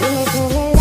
Dime tú,